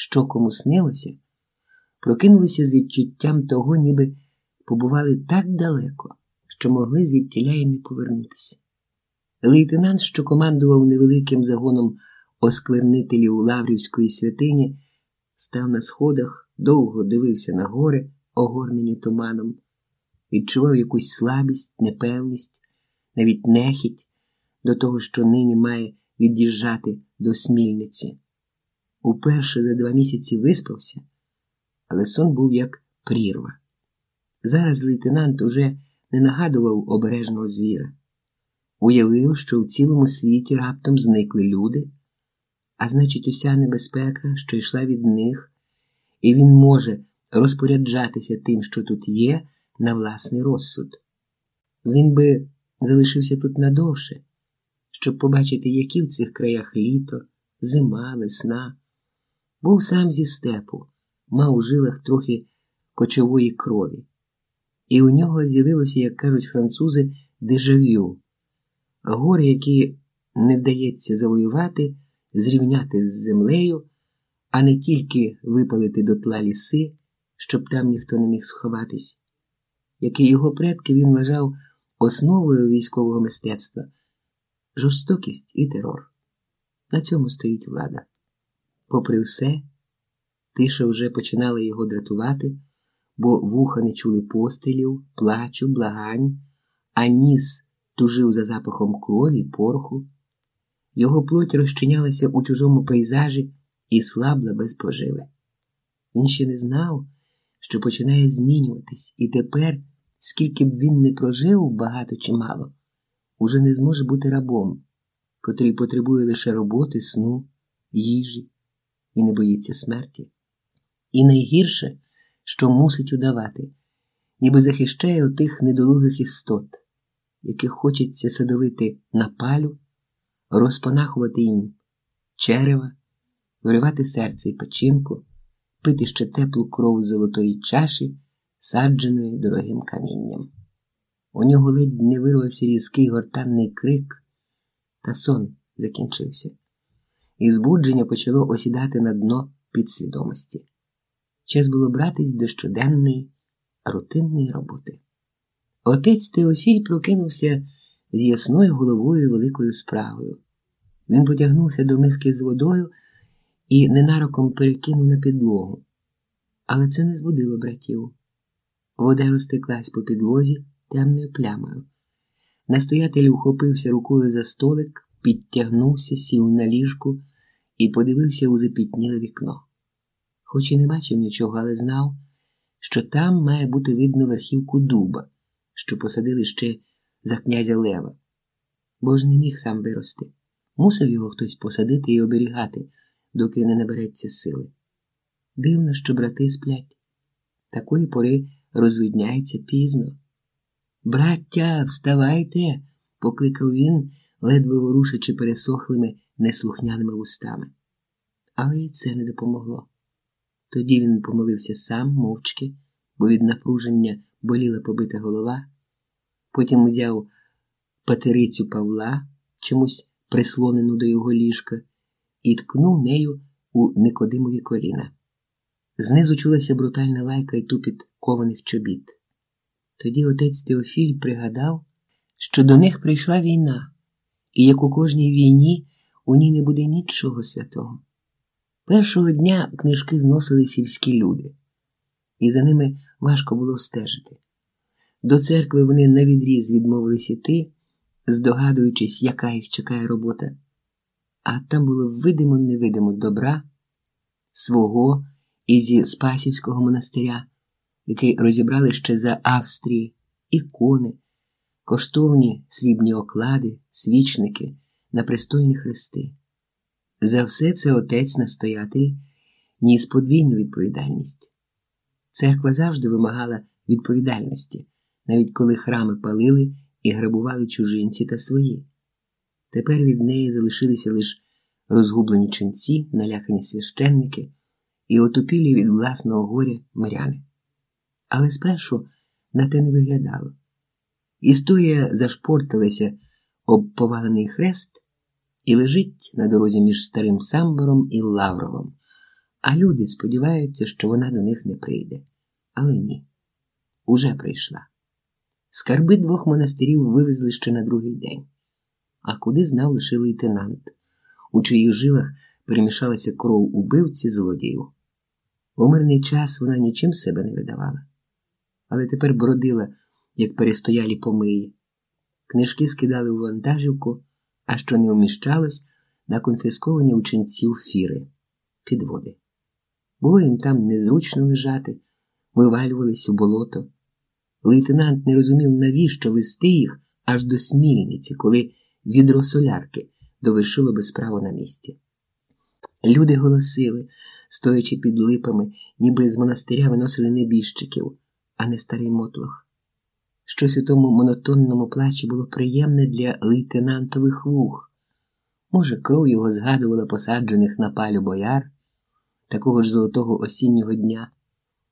що кому снилося, прокинулися з відчуттям того, ніби побували так далеко, що могли звідтіля й не повернутися. Лейтенант, що командував невеликим загоном осквернителів Лаврівської святині, став на сходах, довго дивився на гори, огорнені туманом, відчував якусь слабість, непевність, навіть нехіть до того, що нині має від'їжджати до Смільниці. Уперше за два місяці виспався, але сон був як прірва. Зараз лейтенант уже не нагадував обережного звіра, уявив, що в цілому світі раптом зникли люди, а значить, уся небезпека, що йшла від них, і він може розпоряджатися тим, що тут є, на власний розсуд. Він би залишився тут надовше, щоб побачити, які в цих краях літо, зима, весна. Був сам зі степу, мав у жилах трохи кочової крові, і у нього з'явилося, як кажуть французи, дежавю, гори, які не вдається завоювати, зрівняти з землею, а не тільки випалити дотла ліси, щоб там ніхто не міг сховатись, як і його предки він вважав основою військового мистецтва жорстокість і терор. На цьому стоїть влада. Попри все, тиша вже починала його дратувати, бо вуха не чули пострілів, плачу, благань, а ніс тужив за запахом крові, пороху. Його плоть розчинялася у чужому пейзажі і слабла без поживи. Він ще не знав, що починає змінюватись, і тепер, скільки б він не прожив багато чи мало, уже не зможе бути рабом, котрий потребує лише роботи, сну, їжі і не боїться смерті. І найгірше, що мусить удавати, ніби захищає отих недолугих істот, яких хочеться садовити на палю, розпанахувати їм черева, виривати серце і печінку, пити ще теплу кров з золотої чаші, садженої дорогим камінням. У нього ледь не вирвався різкий гортанний крик, та сон закінчився, і збудження почало осідати на дно підсвідомості. Час було братись до щоденної, рутинної роботи. Отець Теофіль прокинувся з ясною головою великою справою. Він потягнувся до миски з водою і ненароком перекинув на підлогу. Але це не збудило братів. Вода розтеклась по підлозі темною плямою. Настоятель ухопився рукою за столик, підтягнувся, сів на ліжку і подивився у запітніле вікно. Хоч і не бачив нічого, але знав, що там має бути видно верхівку дуба, що посадили ще за князя Лева, бо ж не міг сам вирости. Мусив його хтось посадити і оберігати, доки не набереться сили. Дивно, що брати сплять. Такої пори розвидняється пізно. Браття, вставайте, покликав він, ледве ворушачи пересохлими, неслухняними вустами. Але і це не допомогло. Тоді він помолився сам, мовчки, бо від напруження боліла побита голова, потім узяв патерицю Павла, чомусь прислонену до його ліжка, і ткнув нею у Никодимові коліна. Знизу чулася брутальна лайка і тупіт кованих чобіт. Тоді отець Теофіль пригадав, що до них прийшла війна, і як у кожній війні у ній не буде нічого святого. Першого дня книжки зносили сільські люди, і за ними важко було стежити. До церкви вони навідріз відмовились іти, здогадуючись, яка їх чекає робота. А там було видимо невидимо добра, свого і зі Спасівського монастиря, який розібрали ще за Австрії, ікони, коштовні срібні оклади, свічники на пристойні хрести. За все це отець настоятель ніс подвійну відповідальність. Церква завжди вимагала відповідальності, навіть коли храми палили і грабували чужинці та свої. Тепер від неї залишилися лише розгублені ченці, налякані священники і отупілі від власного горя миряни. Але спершу на те не виглядало. Історія зашпортилася об повалений хрест і лежить на дорозі між старим самбором і Лавровом, а люди сподіваються, що вона до них не прийде. Але ні, уже прийшла. Скарби двох монастирів вивезли ще на другий день, а куди знав лише лейтенант, у чиїх жилах перемішалася кров убивці злодіїв. У мирний час вона нічим себе не видавала, але тепер бродила, як перестоялі помиї. Книжки скидали у вантажівку, а що не вміщалось на конфісковані у ченців фіри, підводи. Було їм там незручно лежати, вивалювались у болото. Лейтенант не розумів, навіщо вести їх аж до смільниці, коли відро солярки довершило справу на місці. Люди голосили, стоячи під липами, ніби з монастиря виносили небіжчиків, а не старий мотлох. Щось у тому монотонному плачі було приємне для лейтенантових вух. Може, кров його згадувала посаджених на палю бояр такого ж золотого осіннього дня.